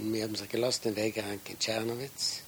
Und wir haben sich gelassen den Weg an in Tschernowitz.